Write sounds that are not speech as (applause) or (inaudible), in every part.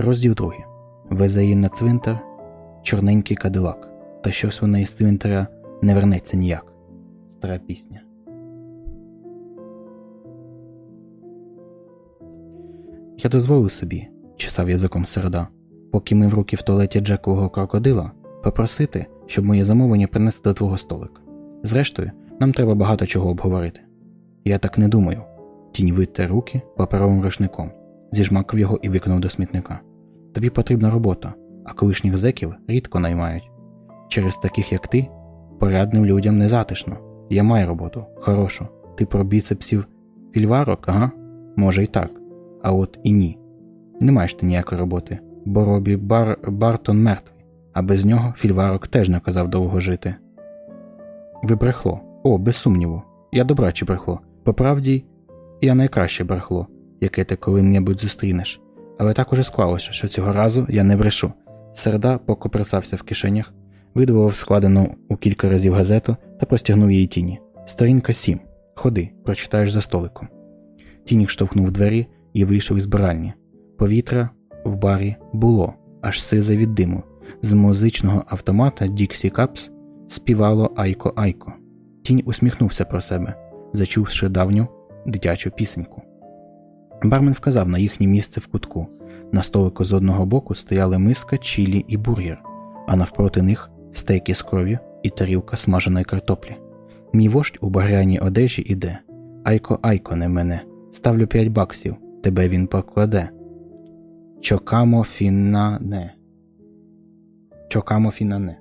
Розділ другий. Везе її на цвинтар чорненький кадилак. Та щось вона із цвинтаря не вернеться ніяк. Стара пісня. Я дозволив собі, чесав язиком середа, поки ми в руки в туалеті Джекового крокодила, попросити, щоб моє замовлення принесли до твого столика. Зрештою, нам треба багато чого обговорити. Я так не думаю. Тінь витер руки паперовим рушником, зіжмакав його і виконав до смітника. Тобі потрібна робота, а колишніх зеків рідко наймають. Через таких, як ти, порядним людям не затишно. Я маю роботу, хорошу. Ти про біцепсів фільварок, ага? Може і так. А от і ні. Не маєш ти ніякої роботи, бо Робі Бар... Бартон мертвий, а без нього фільварок теж не казав довго жити. Ви брехло. О, без сумніву. Я добраче брехло. По правді, я найкраще брехло, яке ти коли-небудь зустрінеш. Але так уже склалося, що цього разу я не брешу. Середа покопресався в кишенях, видавав складену у кілька разів газету та простягнув її тіні. Сторінка 7. Ходи, прочитаєш за столиком. Тінік штовхнув двері і вийшов із баральні. Повітря в барі було, аж сизе від диму. З музичного автомата Діксі Капс співало Айко Айко. Тінь усміхнувся про себе, зачувши давню дитячу пісеньку. Бармен вказав на їхнє місце в кутку. На столику з одного боку стояли миска чілі і бургер, а навпроти них стейки з кров'ю і тарілка смаженої картоплі. Мій вождь у багряній одежі іде. Айко, айко, не мене. Ставлю п'ять баксів, тебе він покладе. Чокамо фінане. Чокамо фінане.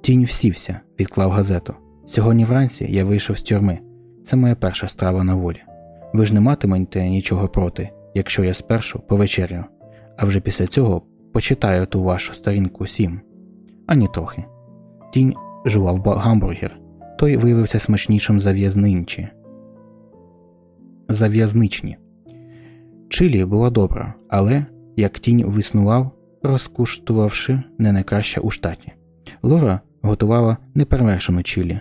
Тінь всівся, відклав газету. Сьогодні вранці я вийшов з тюрми. Це моя перша страва на волі. Ви ж не матимете нічого проти, якщо я спершу повечерю, а вже після цього почитаю ту вашу сторінку сім. Ані трохи. Тінь жував гамбургер. Той виявився смачнішим за в'язничні. Чилі була добра, але, як тінь виснував, розкуштувавши не найкраще у штаті. Лора готувала неперевершену чилі.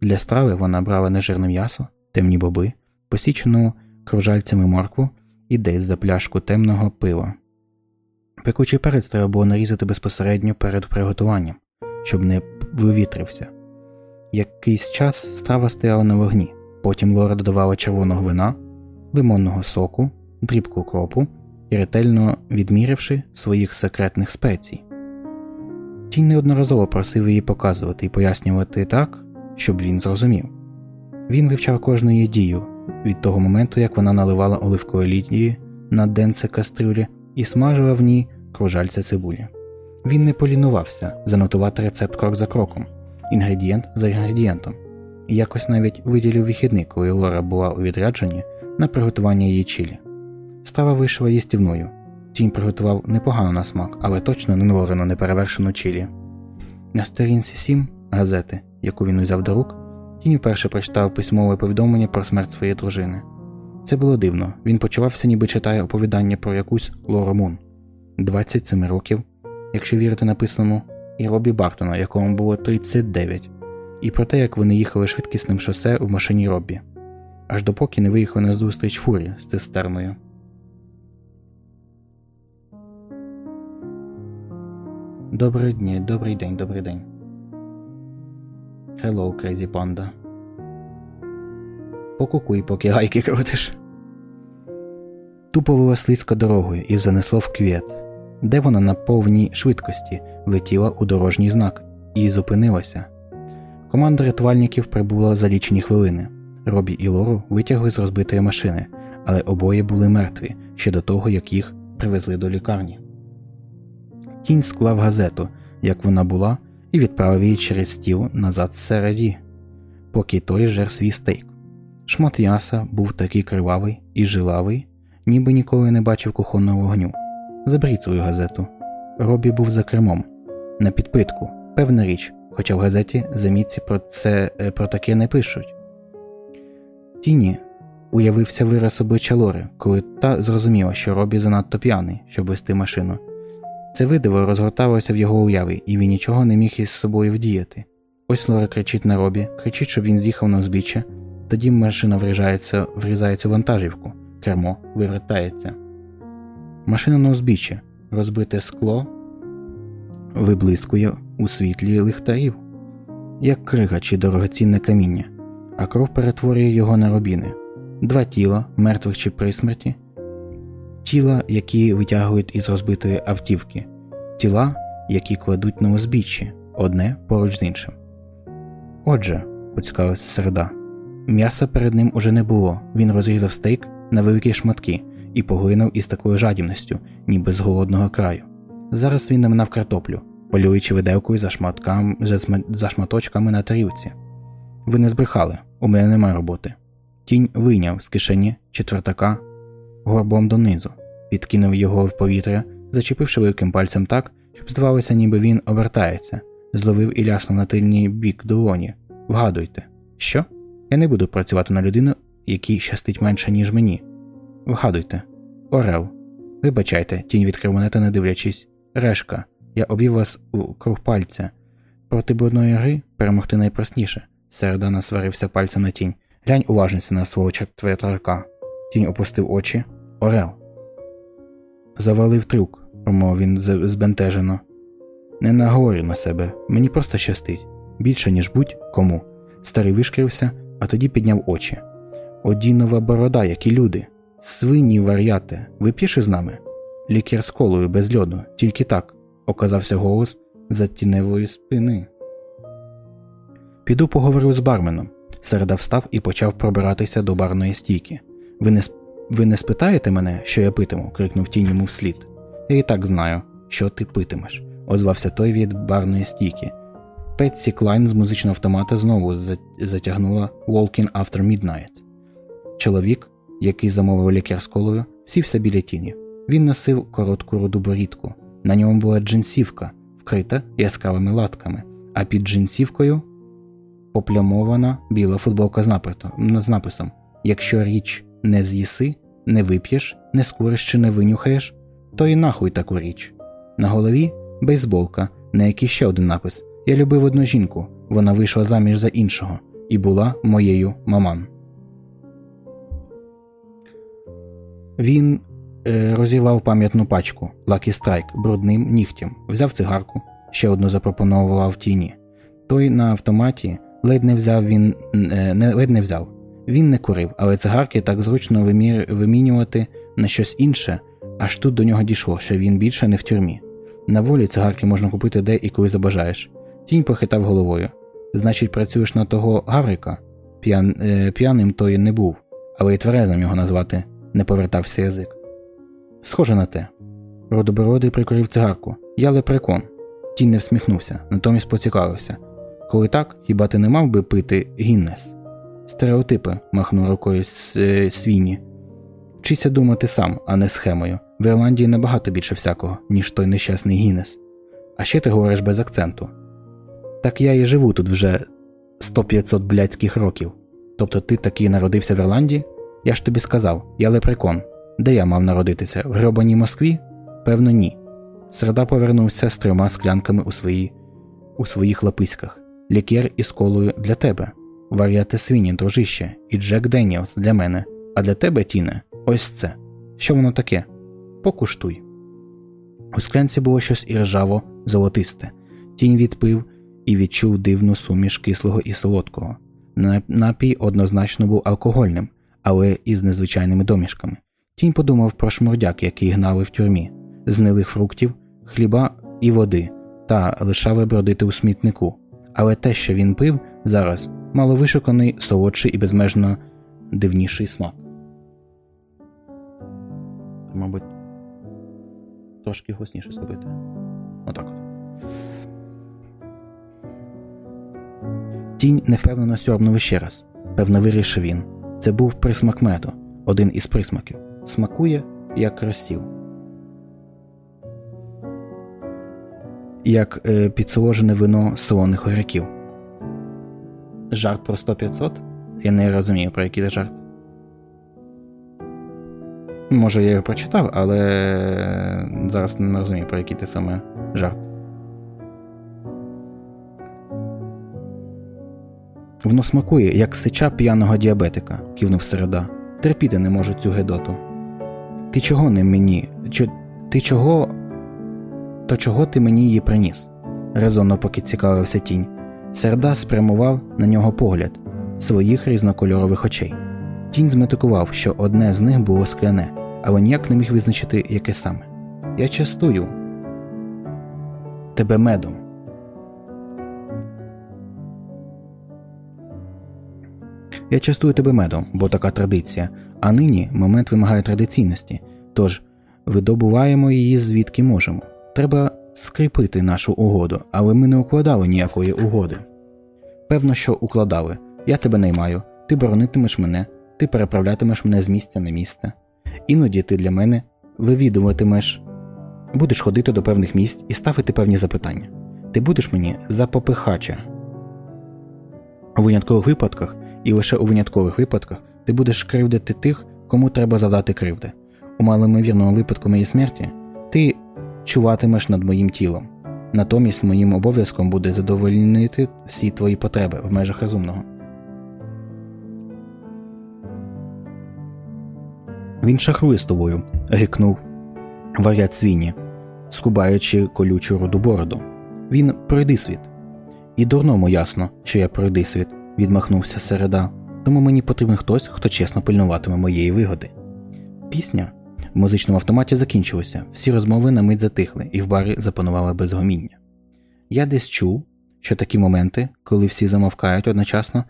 Для страви вона брала нежирне м'ясо, темні боби, посічену кружальцями моркву і десь за пляшку темного пива. Пекучий перець треба було нарізати безпосередньо перед приготуванням, щоб не вивітрився. Якийсь час страва стояла на вогні, потім Лора додавала червоного вина, лимонного соку, дрібку кропу і ретельно відміривши своїх секретних спецій. Тінь неодноразово просив її показувати і пояснювати так, щоб він зрозумів. Він вивчав кожну її дію від того моменту, як вона наливала оливкової лідії на денце кастрюлі і смажила в ній кружальця цибулі. Він не полінувався занотувати рецепт крок за кроком, інгредієнт за інгредієнтом, і якось навіть виділив вихідний, коли Лора була у відрядженні на приготування її чилі. Страва вийшла їстівною. Тінь приготував непогано на смак, але точно не Лорину неперевершену чилі. На сторінці 7 газети, яку він узяв до рук, тінь вперше прочитав письмове повідомлення про смерть своєї дружини. Це було дивно, він почувався, ніби читає оповідання про якусь Лору Мун. 27 років, якщо вірити написаному, і Робі Бартона, якому було 39, і про те, як вони їхали швидкісним шосе в машині Роббі, аж допоки не виїхали на зустріч фурі з цистерною. Добрий день, добрий день, добрий день. Hello, Crazy Panda. Покукуй, поки гайки крутиш. Тупо слизько дорогою і занесло в квєт, де вона на повній швидкості летіла у дорожній знак і зупинилася. Команда рятувальників прибула за лічені хвилини. Робі і Лору витягли з розбитої машини, але обоє були мертві ще до того, як їх привезли до лікарні. Кінь склав газету, як вона була, і відправив її через стіл назад середі, поки той жер свій стейк. Шмат яса був такий кривавий і жилавий, ніби ніколи не бачив кухонного вогню. Заберіть свою газету. Робі був за кермом, на підпитку, певна річ, хоча в газеті замітці про це про таке не пишуть. Тіні уявився вираз обличчя Лори, коли та зрозуміла, що Робі занадто п'яний, щоб вести машину. Це видиво розгорталося в його уяві, і він нічого не міг із собою вдіяти. Ось Лора кричить на робі, кричить, щоб він з'їхав на узбіччя, тоді машина врізається, врізається в вантажівку, кермо вивертається. Машина на узбіччі, розбите скло виблискує у світлі лихтарів, як крига чи дорогоцінне каміння, а кров перетворює його на робіни, два тіла, мертвих чи при смерті, тіла, які витягують із розбитої автівки, тіла, які кладуть на узбіччі, одне поруч з іншим. Отже, поцікавився середа, м'яса перед ним уже не було, він розрізав стейк на великі шматки і поглинув із такою жадібністю, ніби з голодного краю. Зараз він наминав картоплю, полюючи виделкою за, шматкам, за шматочками на тарілці. Ви не збрехали, у мене немає роботи. Тінь вийняв з кишені четвертака горбом донизу, підкинув його в повітря, зачепивши великим пальцем так, щоб здавалося, ніби він обертається, зловив і ляснув на тильній бік долоні. Вгадуйте, що? Я не буду працювати на людину, якій щастить менше, ніж мені. Вгадуйте, Орел. Вибачайте, тінь відкрив монета, не дивлячись. Решка, я обвів вас у круг пальця. Проти брудної гри перемогти найпростіше. Середа насварився пальцем на тінь. Глянь уважніше на свого четвертака. Тінь опустив очі. Орел. Завалив трюк, промовив він збентежено. Не наговорю на себе, мені просто щастить. Більше, ніж будь-кому. Старий вишкірився, а тоді підняв очі. Одінова борода, як і люди. Свині вар'яте, ви піши з нами? Лікар з колою без льоду, тільки так, оказався голос за тіневої спини. Піду поговорю з барменом. Середа встав і почав пробиратися до барної стійки. Ви не ви не спитаєте мене, що я питиму? крикнув тінь йому вслід. Я і так знаю, що ти питимеш, озвався той від барної стійки. Петсі Клайн з музичного автомата знову затягнула Walking After Midnight. Чоловік, який замовив лікар з колою, сівся біля тіні. Він носив коротку руду борідку. На ньому була джинсівка, вкрита яскравими латками, а під джинсівкою поплямована біла футболка з написом Якщо річ не з'їси, не вип'єш, не скуриш чи не винюхаєш, то і нахуй таку річ. На голові бейсболка, на якій ще один напис Я любив одну жінку, вона вийшла заміж за іншого і була моєю маман. Він е, розірвав пам'ятну пачку Lucky Strike брудним нігтем, взяв цигарку, ще одну запропонував тіні. Той на автоматі ледь не взяв він е, не ледь не взяв. Він не курив, але цигарки так зручно вимір, вимінювати на щось інше, аж тут до нього дійшло, що він більше не в тюрмі. На волі цигарки можна купити де і коли забажаєш. Тінь похитав головою. Значить, працюєш на того Гаврика? П'ян, е, П'яним той не був, але й тверезим його назвати не повертався язик. Схоже на те. Родобородий прикурив цигарку. Я лепрекон. Тінь не всміхнувся, натомість поцікавився. Коли так, хіба ти не мав би пити Гіннес? Стереотипи, махнув рукою е, свіні. Вчися думати сам, а не схемою. В Ірландії набагато більше всякого, ніж той нещасний Гіннес. А ще ти говориш без акценту. Так я і живу тут вже 100-500 блядських років. Тобто ти таки народився в Ірландії? Я ж тобі сказав, я лепрекон. Де я мав народитися? В гробаній Москві? Певно, ні. Середа повернувся з трьома склянками у свої... у своїх лаписьках. Лікер із колою для тебе. Вар'яти свині, дружище, і Джек Деніелс для мене. А для тебе, Тіне, ось це. Що воно таке? Покуштуй. У склянці було щось іржаво золотисте. Тінь відпив і відчув дивну суміш кислого і солодкого. Напій однозначно був алкогольним, але із незвичайними домішками. Тінь подумав про шмурдяк, який гнали в тюрмі, знилих фруктів, хліба і води, та лишали бродити у смітнику. Але те, що він пив зараз, мало вишуканий, солодший і безмежно дивніший смак. Мабуть, трошки голосніше зробити. Отак. Тінь невпевнено сьорбнув ще раз. Певно, вирішив він. Це був присмак меду, один із присмаків. Смакує, як розсіл. Як е, підсоложене вино солоних горяків. Жарт про 100-500? Я не розумію, про який це жарт. Може, я його прочитав, але зараз не розумію, про який ти саме жарт. Воно смакує, як сича п'яного діабетика, кивнув середа. Терпіти не можу цю гедоту. Ти чого не мені? Чи ти чого? То чого ти мені її приніс? резонно поки цікавився тінь. Серда спрямував на нього погляд своїх різнокольорових очей. Тінь зметикував, що одне з них було скляне, але ніяк не міг визначити, яке саме. Я частую тебе медом. Я частую тебе медом, бо така традиція, а нині момент вимагає традиційності, тож видобуваємо її звідки можемо. Треба скріпити нашу угоду, але ми не укладали ніякої угоди. Певно, що укладали. Я тебе наймаю, ти боронитимеш мене, ти переправлятимеш мене з місця на місце. Іноді ти для мене вивідуватимеш, будеш ходити до певних місць і ставити певні запитання. Ти будеш мені за попихача. У виняткових випадках і лише у виняткових випадках ти будеш кривдити тих, кому треба завдати кривди. У малоймовірному випадку моєї смерті ти чуватимеш над моїм тілом. Натомість моїм обов'язком буде задовольнити всі твої потреби в межах розумного. Він шахрує з тобою, гикнув варят свіні, скубаючи колючу руду бороду. Він пройди світ. І дурному ясно, що я пройди світ, відмахнувся середа, тому мені потрібен хтось, хто чесно пильнуватиме моєї вигоди. Пісня в музичному автоматі закінчилася, всі розмови на мить затихли, і в барі запанувало безгоміння. Я десь чув, що такі моменти, коли всі замовкають одночасно,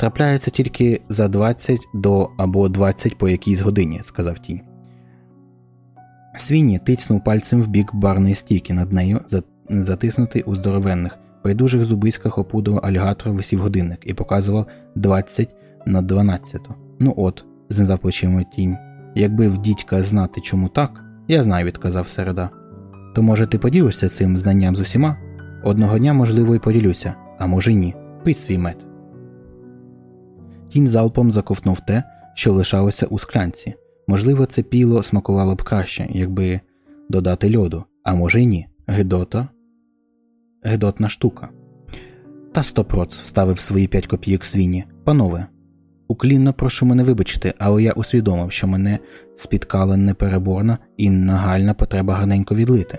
трапляються тільки за 20 до або 20 по якійсь годині, сказав тінь. Свіні тицнув пальцем в бік барної стійки над нею, затиснутий у здоровенних, байдужих зубиськах опудого алігатора висів годинник і показував 20 на 12. Ну от, знизав плечима тінь. Якби в дідька знати, чому так, я знаю, відказав середа. То може ти поділишся цим знанням з усіма? Одного дня, можливо, і поділюся, а може ні. Пий свій мед. Тінь залпом заковтнув те, що лишалося у склянці. Можливо, це піло смакувало б краще, якби додати льоду, а може й ні. Гедота. Гедотна штука. Та стопроц вставив свої п'ять копійок свині. Панове, уклінно прошу мене вибачити, але я усвідомив, що мене спіткала непереборна і нагальна потреба гарненько відлити.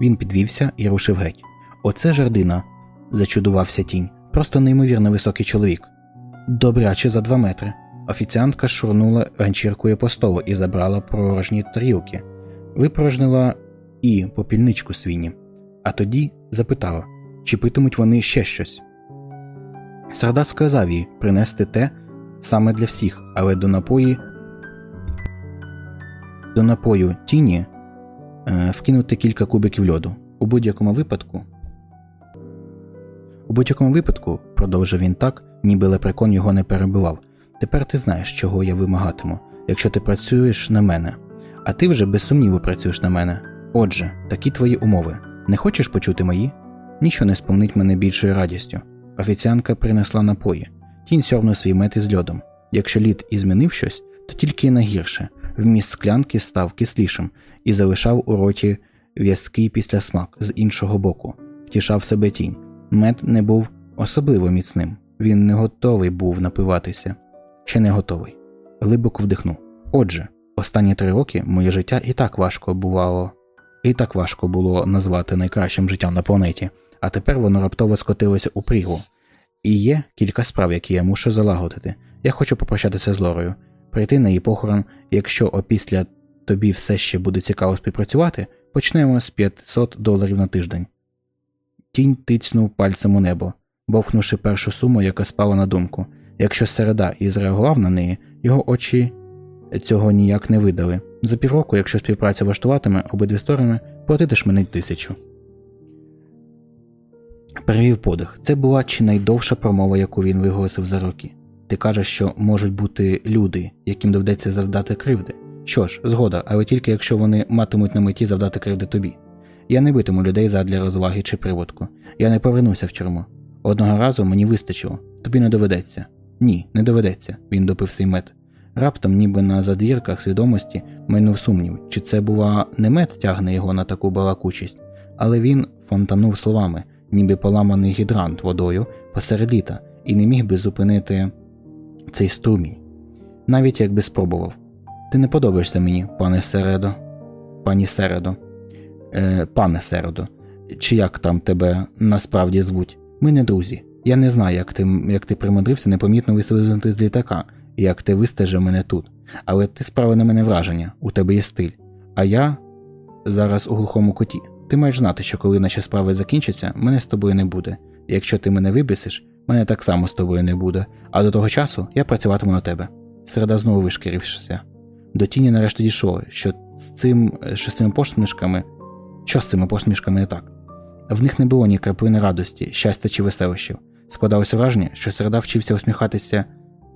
Він підвівся і рушив геть. Оце жердина, зачудувався тінь, просто неймовірно високий чоловік. Добряче за два метри. Офіціантка шурнула ганчіркою по столу і забрала порожні тарілки, випорожнила і попільничку свині, а тоді запитала, чи питимуть вони ще щось. Сарда сказав їй принести те саме для всіх, але до напої до напою тіні е, вкинути кілька кубиків льоду. У будь-якому випадку. У будь-якому випадку, продовжив він так, ніби лепрекон його не перебивав. Тепер ти знаєш, чого я вимагатиму, якщо ти працюєш на мене, а ти вже без сумніву працюєш на мене. Отже, такі твої умови. Не хочеш почути мої? Ніщо не сповнить мене більшою радістю. Офіціанка принесла напої. Тінь сьорнув свій мет із льодом. Якщо лід і змінив щось, то тільки на гірше. Вміст склянки став кислішим і залишав у роті в'язкий післясмак з іншого боку, втішав себе тінь. Мед не був особливо міцним. Він не готовий був напиватися ще не готовий. Глибоко вдихнув. Отже, останні три роки моє життя і так важко бувало, і так важко було назвати найкращим життям на планеті, а тепер воно раптово скотилося у прірву. І є кілька справ, які я мушу залагодити. Я хочу попрощатися з Лорою, прийти на її похорон, якщо опісля тобі все ще буде цікаво співпрацювати, почнемо з 500 доларів на тиждень. Тінь тицнув пальцем у небо, бовхнувши першу суму, яка спала на думку. Якщо середа і зреагував на неї, його очі цього ніяк не видали. За півроку, якщо співпраця влаштуватиме обидві сторони, платитиш мене тисячу. Перевів подих. Це була чи найдовша промова, яку він виголосив за роки. Ти кажеш, що можуть бути люди, яким доведеться завдати кривди. Що ж, згода, але тільки якщо вони матимуть на меті завдати кривди тобі. Я не битиму людей задля розваги чи приводку. Я не повернуся в тюрму. Одного разу мені вистачило, тобі не доведеться. Ні, не доведеться, він допив свій мед. Раптом, ніби на задвірках свідомості, минув сумнів, чи це, бува, не мед тягне його на таку балакучість, але він фонтанув словами, ніби поламаний гідрант водою посеред літа, і не міг би зупинити цей струмінь, навіть якби спробував. Ти не подобаєшся мені, пане Середо. Пані Середо. Е, Пане Середо. Чи як там тебе насправді звуть? Ми не друзі. Я не знаю, як ти як ти примудрився непомітно вислизнути з літака, і як ти вистежив мене тут. Але ти справи на мене враження, у тебе є стиль. А я зараз у глухому куті. Ти маєш знати, що коли наші справи закінчаться, мене з тобою не буде. І якщо ти мене вибісиш, мене так само з тобою не буде. А до того часу я працюватиму на тебе. Середа знову вишкірився. До тіні нарешті дійшло, що з цим що з цими посмішками. Що з цими посмішками не так? В них не було ні краплини радості, щастя чи веселощів. Складалося враження, що середа вчився усміхатися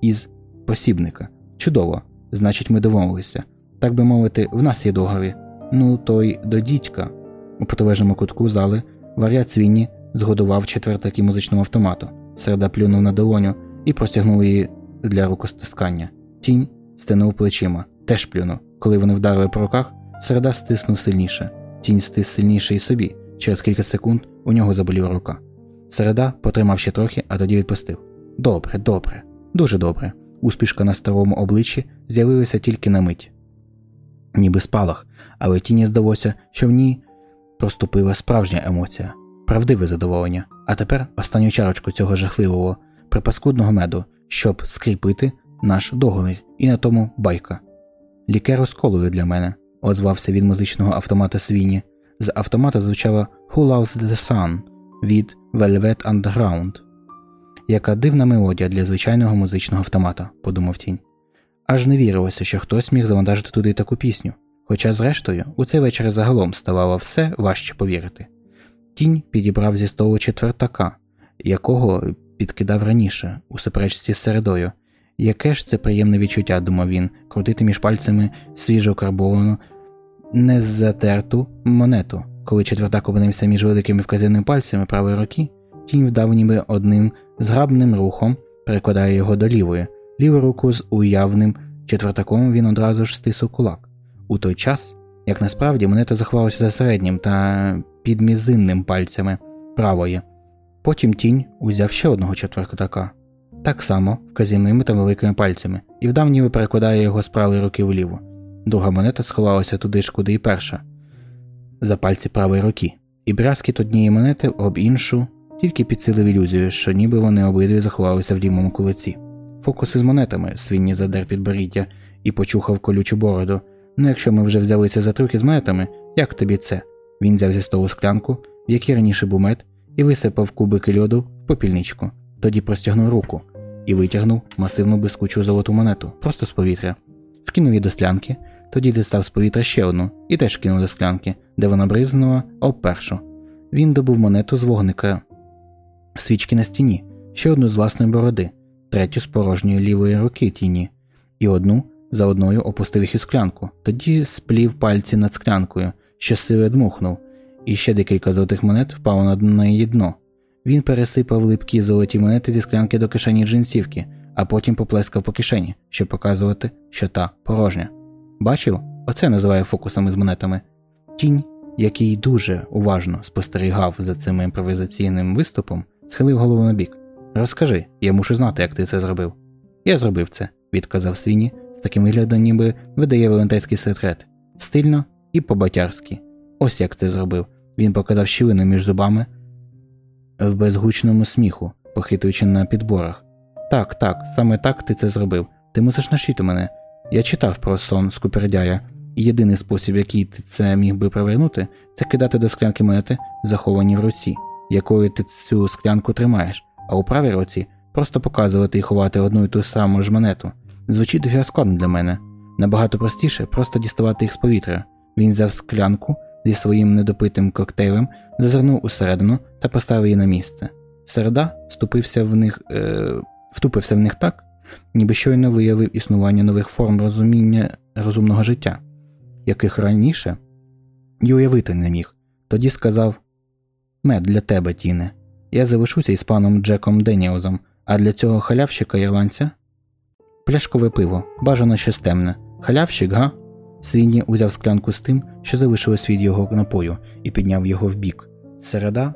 із посібника. Чудово, значить, ми домовилися. Так би мовити, в нас є договір. Ну, той до дідька. У протилежному кутку зали Варя Цвінні згодував четвертаки музичному автомату. Середа плюнув на долоню і простягнув її для рукостискання. Тінь стинув плечима, теж плюнув. Коли вони вдарили по руках, середа стиснув сильніше. Тінь стис сильніше і собі. Через кілька секунд у нього заболіла рука. Середа потримав ще трохи, а тоді відпустив. Добре, добре, дуже добре. Успішка на старому обличчі з'явилася тільки на мить. Ніби спалах, але тіні здалося, що в ній проступила справжня емоція, правдиве задоволення, а тепер останню чарочку цього жахливого, припаскудного меду, щоб скріпити наш договір, і на тому байка. Лікер розколою для мене, озвався від музичного автомата Свіні. З автомата звучало Who Loves the Sun від Velvet Underground. Яка дивна мелодія для звичайного музичного автомата, подумав тінь. Аж не вірилося, що хтось міг завантажити туди таку пісню. Хоча, зрештою, у цей вечір загалом ставало все важче повірити. Тінь підібрав зі столу четвертака, якого підкидав раніше, у суперечці з середою. Яке ж це приємне відчуття, думав він, крутити між пальцями свіжо карбовану, незатерту монету. Коли четвертак опинився між великими вказівними пальцями правої руки, тінь вдав ніби одним зграбним рухом перекладає його до лівої. Ліву руку з уявним четвертаком він одразу ж стисав кулак. У той час, як насправді монета заховалася за середнім та підмізинним пальцями правої. Потім тінь узяв ще одного четвертака, так само вказівними та великими пальцями, і вдав ніби перекладає його з правої руки вліво. Друга монета сховалася туди ж, куди і перша, за пальці правої руки, і брязкіт однієї монети об іншу тільки підсилив ілюзію, що ніби вони обидві заховалися в лівому кулаці. Фокуси з монетами, свинні задер підборіддя і почухав колючу бороду. Ну, якщо ми вже взялися за трюки з монетами, як тобі це? Він взяв зі столу склянку, в якій раніше був мед, і висипав кубики льоду в попільничку, тоді простягнув руку і витягнув масивну блискучу золоту монету просто з повітря, вкинув її до склянки, тоді дістав з повітря ще одну і теж кинув до склянки, де вона бризнула об першу. Він добув монету з вогника, свічки на стіні, ще одну з власної бороди, третю з порожньої лівої руки тіні, і одну за одною опустив їх у склянку, тоді сплів пальці над склянкою, сили дмухнув, і ще декілька золотих монет впало на її дно. Він пересипав липкі золоті монети зі склянки до кишені джинсівки, а потім поплескав по кишені, щоб показувати, що та порожня. Бачив? Оце називає фокусами з монетами. Тінь, який дуже уважно спостерігав за цим імпровізаційним виступом, схилив голову на бік. Розкажи, я мушу знати, як ти це зробив. Я зробив це, відказав свіні, з таким виглядом, ніби видає волонтерський секрет. Стильно і по-батярськи. Ось як це зробив. Він показав щілину між зубами в безгучному сміху, похитуючи на підборах. Так, так, саме так ти це зробив. Ти мусиш навчити мене. Я читав про сон скупердяя, і єдиний спосіб, який ти це міг би провернути, це кидати до склянки монети, заховані в руці, якою ти цю склянку тримаєш, а у правій руці просто показувати і ховати одну і ту саму ж монету. Звучить дуже складно для мене. Набагато простіше просто діставати їх з повітря. Він взяв склянку зі своїм недопитим коктейлем, зазирнув усередину та поставив її на місце. Середа вступився в них, е, втупився в них так, ніби щойно виявив існування нових форм розуміння розумного життя, яких раніше й уявити не міг. Тоді сказав Мед для тебе, Тіне. Я залишуся із паном Джеком Деніозом, а для цього халявщика ірландця пляшкове пиво, бажано щось темне. Халявщик, га? Свінні узяв склянку з тим, що залишилось від його напою, і підняв його в бік. Середа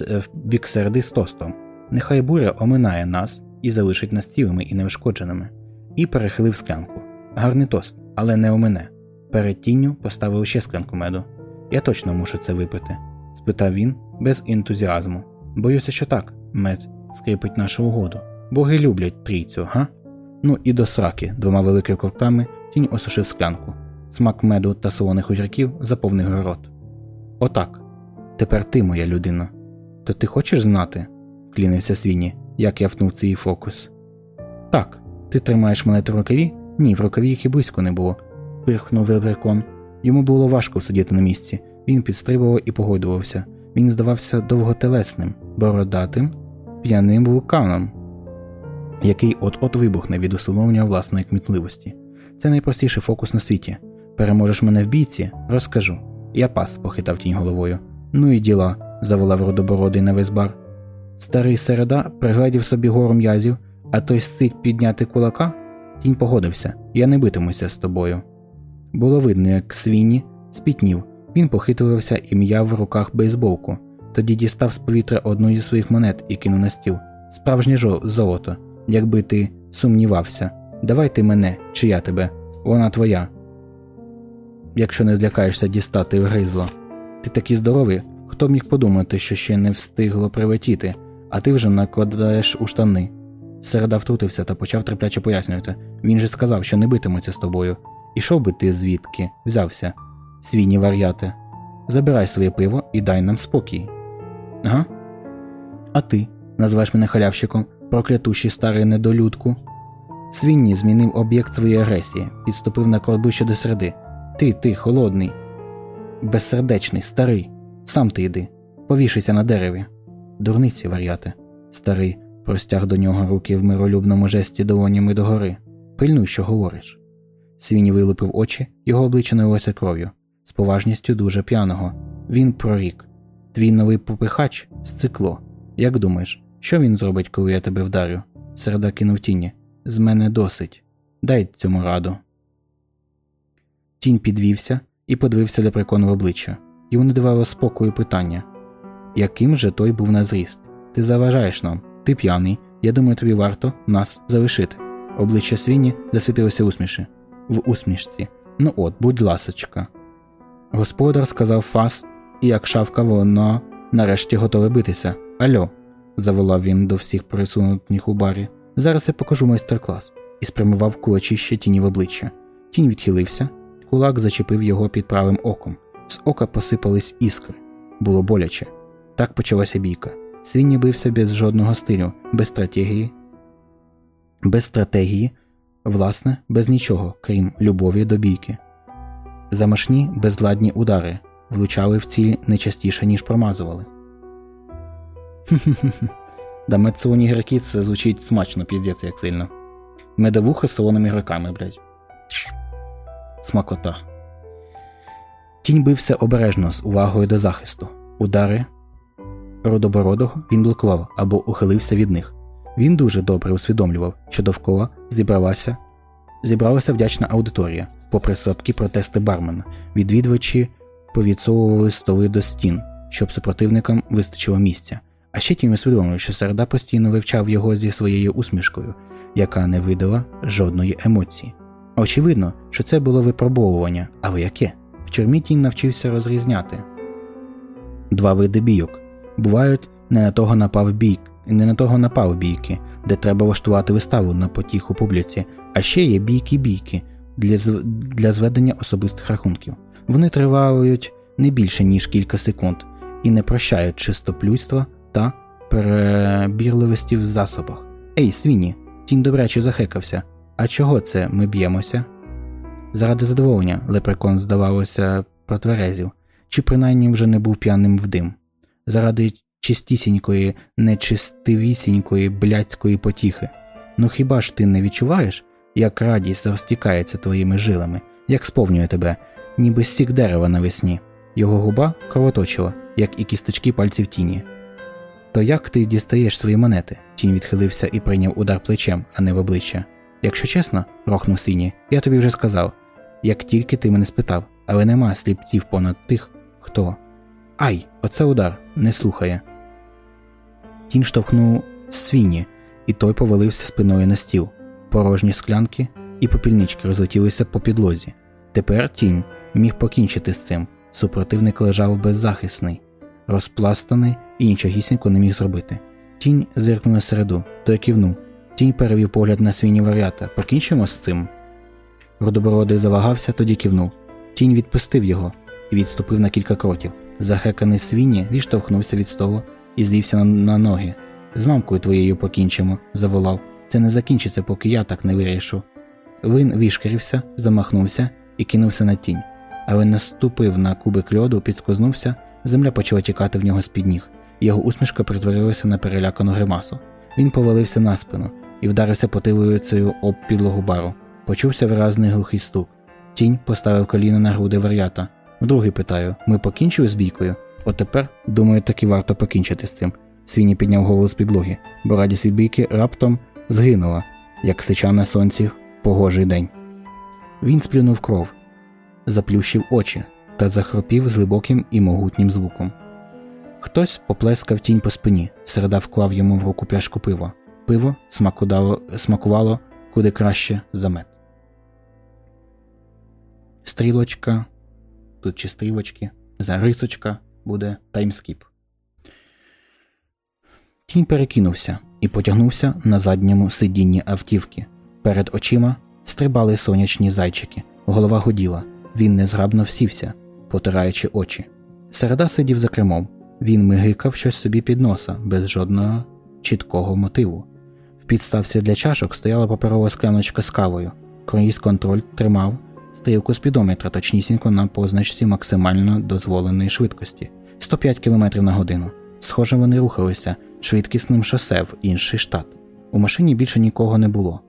е, в бік середи з тостом. Нехай буря оминає нас і залишить нас цілими і неушкодженими. І перехилив склянку. Гарний тост. але не у мене. Перед тінню поставив ще склянку меду. Я точно мушу це випити? спитав він без ентузіазму. Боюся, що так, мед скріпить нашу угоду. Боги люблять трійцю, га? Ну і до сраки двома великими ковтами тінь осушив склянку. Смак меду та солоних огірків заповнив рот. Отак. Тепер ти моя людина. То ти хочеш знати? вклінився Свіні, як я втнув цей фокус. Так, ти тримаєш монети в рукаві? Ні, в рукаві їх і близько не було. пирхнув Велберкон. Йому було важко сидіти на місці. Він підстрибував і погодувався. Він здавався довготелесним, бородатим, п'яним вулканом, який от-от вибухне від усвідомлення власної кмітливості. Це найпростіший фокус на світі. Переможеш мене в бійці, розкажу. Я пас, похитав тінь головою. Ну і діла, заволав родобородий на весь бар. Старий середа пригладів собі гору м'язів, а той сцить підняти кулака. Тінь погодився, я не битимуся з тобою. Було видно, як свині спітнів. Він похитувався і м'яв в руках бейсболку, тоді дістав з повітря одну зі своїх монет і кинув на стіл. Справжнє золото, якби ти сумнівався. Давай ти мене, чи я тебе, вона твоя. Якщо не злякаєшся дістати гризло. Ти такий здоровий, хто міг подумати, що ще не встигло прилетіти, а ти вже накладаєш у штани. Середа втрутився та почав терпляче пояснювати. Він же сказав, що не битиметься з тобою. Ішов би ти звідки, взявся. Свіні вар'яте. Забирай своє пиво і дай нам спокій. Ага. А ти назвеш мене халявщиком, проклятущий старий недолюдку. Свінні змінив об'єкт своєї агресії, підступив на ближче до середи. Ти, ти, холодний, безсердечний, старий. Сам ти йди, повішайся на дереві. Дурниці вар'яте. Старий простяг до нього руки в миролюбному жесті долонями догори. Пильнуй, що говориш. Свіні вилупив очі, його обличчя налилося кров'ю. З поважністю дуже п'яного. Він прорік. Твій новий попихач сцикло. Як думаєш, що він зробить, коли я тебе вдарю? Середа кинув тіні. З мене досить. Дай цьому раду. Тінь підвівся і подивився для прикону в обличчя. Йому не давало спокою питання яким же той був на зріст? Ти заважаєш нам, ти п'яний, я думаю, тобі варто нас залишити. Обличчя свині засвітилося усміші. В усмішці. Ну от, будь ласочка. Господар сказав фас, і як шавка воно нарешті готове битися. Альо, заволав він до всіх присунутих у барі. Зараз я покажу майстер-клас і спрямував кулачище тіні в обличчя. Тінь відхилився, кулак зачепив його під правим оком. З ока посипались іскри. Було боляче. Так почалася бійка. Свінні бився без жодного стилю, без стратегії, без стратегії, власне, без нічого, крім любові до бійки. Замашні безладні удари влучали в ціль не частіше, ніж промазували. (laughs) Да медсолоні гірки це звучить смачно, піздець як сильно. Медовуха з солоними граками, блядь. Смакота. Тінь бився обережно з увагою до захисту. Удари родобородого він блокував або ухилився від них. Він дуже добре усвідомлював, що довкола зібралася зібралася вдячна аудиторія, попри слабкі протести бармена, відвідувачі повідсовували столи до стін, щоб супротивникам вистачило місця. А ще тім усвідомив, що середа постійно вивчав його зі своєю усмішкою, яка не видала жодної емоції. Очевидно, що це було випробовування, але яке? В тюрмі тінь навчився розрізняти два види бійок. Бувають, не на того напав бійк, не на того напав бійки, де треба влаштувати виставу на потіху публіці, а ще є бійки-бійки для для зведення особистих рахунків. Вони тривають не більше, ніж кілька секунд, і не прощають чистоплюйства та перебірливості в засобах. Ей, свіні, тінь добряче захекався. А чого це ми б'ємося? Заради задоволення лепрекон, здавалося, протверезів, чи принаймні вже не був п'яним в дим. Заради чистісінької, нечистивісінької блядської потіхи. Ну хіба ж ти не відчуваєш, як радість розтікається твоїми жилами, як сповнює тебе, ніби сік дерева навесні? Його губа кровоточила, як і кісточки пальців тіні. То як ти дістаєш свої монети? Тінь відхилився і прийняв удар плечем, а не в обличчя. Якщо чесно, рохнув сині, я тобі вже сказав, як тільки ти мене спитав, але нема сліпців понад тих, хто. Ай, оце удар, не слухає. Тінь штовхнув свіні, і той повалився спиною на стіл. Порожні склянки і попільнички розлетілися по підлозі. Тепер тінь міг покінчити з цим. Супротивник лежав беззахисний, розпластаний і нічогісінько не міг зробити. Тінь зиркнув на середу, той кивнув. Тінь перевів погляд на свині варіата. Покінчимо з цим. Родобородий завагався, тоді кивнув. Тінь відпустив його і відступив на кілька кроків. Захеканий свині відштовхнувся від столу і звівся на, на ноги. З мамкою твоєю покінчимо, заволав. Це не закінчиться, поки я так не вирішу. Він вишкірився, замахнувся і кинувся на тінь, але наступив на кубик льоду, підскознувся, земля почала тікати в нього з-під ніг, і його усмішка перетворилася на перелякану гримасу. Він повалився на спину і вдарився потилицею об підлогу бару. Почувся виразний глухий стук. Тінь поставив коліно на груди вар'ята. Вдруге питаю: ми покінчили з бійкою? От тепер, думаю, таки варто покінчити з цим. Свіні підняв голову з підлоги, бо радість від бійки раптом згинула, як сича на сонці в погожий день. Він сплюнув кров, заплющив очі та захропів з глибоким і могутнім звуком. Хтось поплескав тінь по спині, середа вклав йому в руку пляшку пива. Пиво смакувало куди краще за мед. Стрілочка, тут чи стрілочки, зарисочка буде time skip. Тінь перекинувся і потягнувся на задньому сидінні автівки. Перед очима стрибали сонячні зайчики, голова гуділа. Він незграбно всівся, потираючи очі. Середа сидів за кермом. Він мигикав щось собі під носа, без жодного чіткого мотиву. В підставці для чашок стояла паперова скляночка з кавою. Круїз контроль тримав стрілку спідометра точнісінько на позначці максимально дозволеної швидкості 105 км на годину. Схоже, вони рухалися швидкісним шосе в інший штат. У машині більше нікого не було.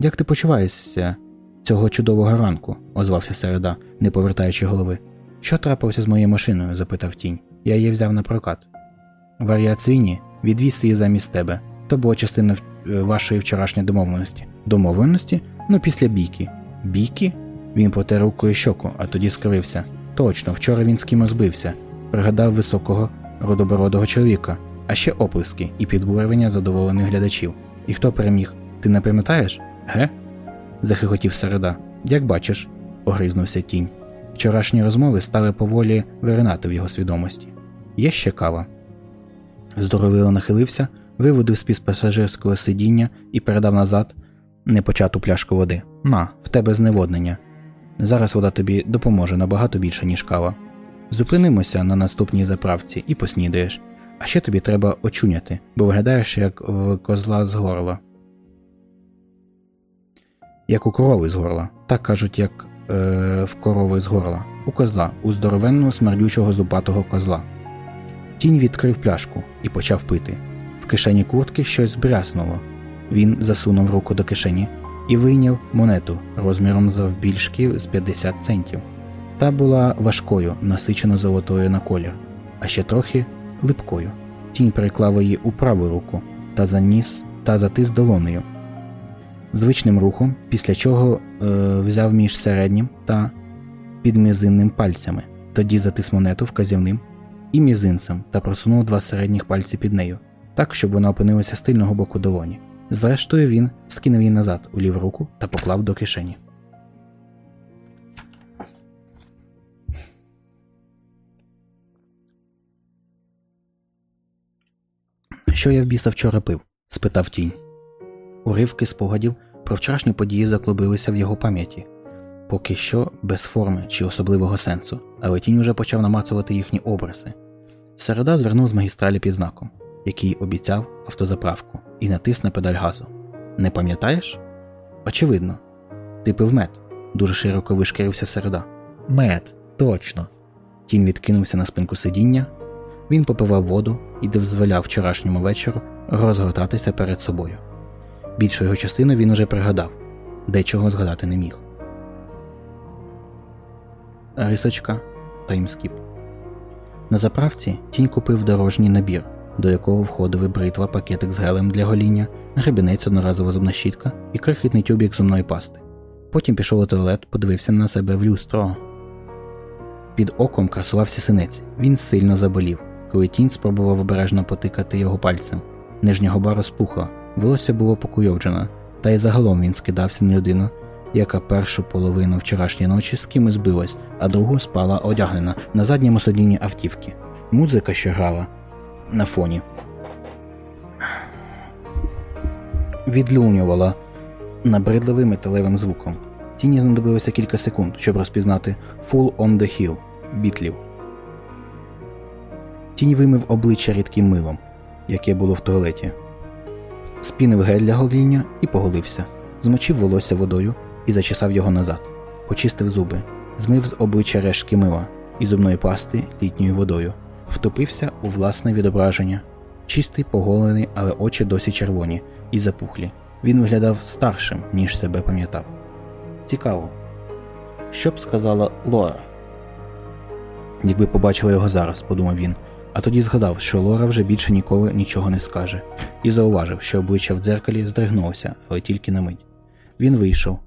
Як ти почуваєшся цього чудового ранку? озвався середа, не повертаючи голови. Що трапилося з моєю машиною? запитав тінь. Я її взяв на прокат. Варіат свині відвіз її замість тебе. То була частина е, вашої вчорашньої домовленості. Домовленості? Ну, після бійки. Бійки? Він потер рукою щоку, а тоді скривився. Точно, вчора він з кимось збився. Пригадав високого, родобородого чоловіка, а ще оплески і підбурювання задоволених глядачів. І хто переміг? Ти не пам'ятаєш? Ге? захихотів середа. Як бачиш, огризнувся тінь. Вчорашні розмови стали поволі виринати в його свідомості. Є ще кава. Здоровило нахилився, виводив з пасажирського сидіння і передав назад непочату пляшку води. На, в тебе зневоднення. Зараз вода тобі допоможе набагато більше, ніж кава. Зупинимося на наступній заправці і поснідаєш. А ще тобі треба очуняти, бо виглядаєш як в козла з горла. Як у корови з горла. Так кажуть, як е, в корови з горла. У козла, у здоровенного смердючого зубатого козла. Тінь відкрив пляшку і почав пити. В кишені куртки щось бряснуло. Він засунув руку до кишені і вийняв монету розміром завбільшки з 50 центів. Та була важкою, насичено золотою на колір, а ще трохи липкою. Тінь переклав її у праву руку та заніс та затис долонею. Звичним рухом, після чого е, взяв між середнім та підмізинним пальцями, тоді затис монету вказівним і мізинцем та просунув два середніх пальці під нею, так, щоб вона опинилася з тильного боку долоні. Зрештою, він скинув її назад у ліву руку та поклав до кишені. Що я в біса вчора пив? спитав тінь. Уривки спогадів про вчорашні події заклубилися в його пам'яті, поки що без форми чи особливого сенсу, але тінь уже почав намацувати їхні образи. Середа звернув з магістралі під знаком, який обіцяв автозаправку, і натис на педаль газу. Не пам'ятаєш? Очевидно. Ти пив мед. Дуже широко вишкірився середа. Мед, точно. Тінь відкинувся на спинку сидіння. Він попивав воду і дозволяв вчорашньому вечору розгортатися перед собою. Більшу його частину він уже пригадав, дечого згадати не міг. Рисочка time skip. На заправці Тінь купив дорожній набір, до якого входили бритва, пакетик з гелем для гоління, гребінець одноразова зубна щітка і крихітний тюбік зубної пасти. Потім пішов у туалет, подивився на себе в люстро. Під оком красувався синець. Він сильно заболів, коли тінь спробував обережно потикати його пальцем. Нижня губа розпухла, волосся було покуйовджено, та й загалом він скидався на людину яка першу половину вчорашньої ночі з кимось билась, а другу спала одягнена на задньому сидінні автівки. Музика, що грала на фоні, відлунювала набридливим металевим звуком. Тіні знадобилося кілька секунд, щоб розпізнати Full on the Hill бітлів. Тінь вимив обличчя рідким милом, яке було в туалеті. Спінив гель для гоління і поголився, змочив волосся водою і зачесав його назад, почистив зуби, змив з обличчя рештки мила і зубної пасти літньою водою, втопився у власне відображення. Чистий, поголений, але очі досі червоні і запухлі. Він виглядав старшим, ніж себе пам'ятав. Цікаво. Що б сказала Лора? Якби побачила його зараз, подумав він, а тоді згадав, що Лора вже більше ніколи нічого не скаже, і зауважив, що обличчя в дзеркалі здригнулося, але тільки на мить. Він вийшов.